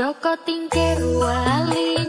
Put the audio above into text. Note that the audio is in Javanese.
Joko Tingkir Wali.